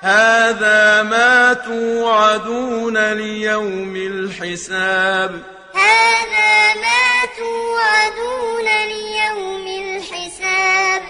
هذا ما توعدون ليوم الحساب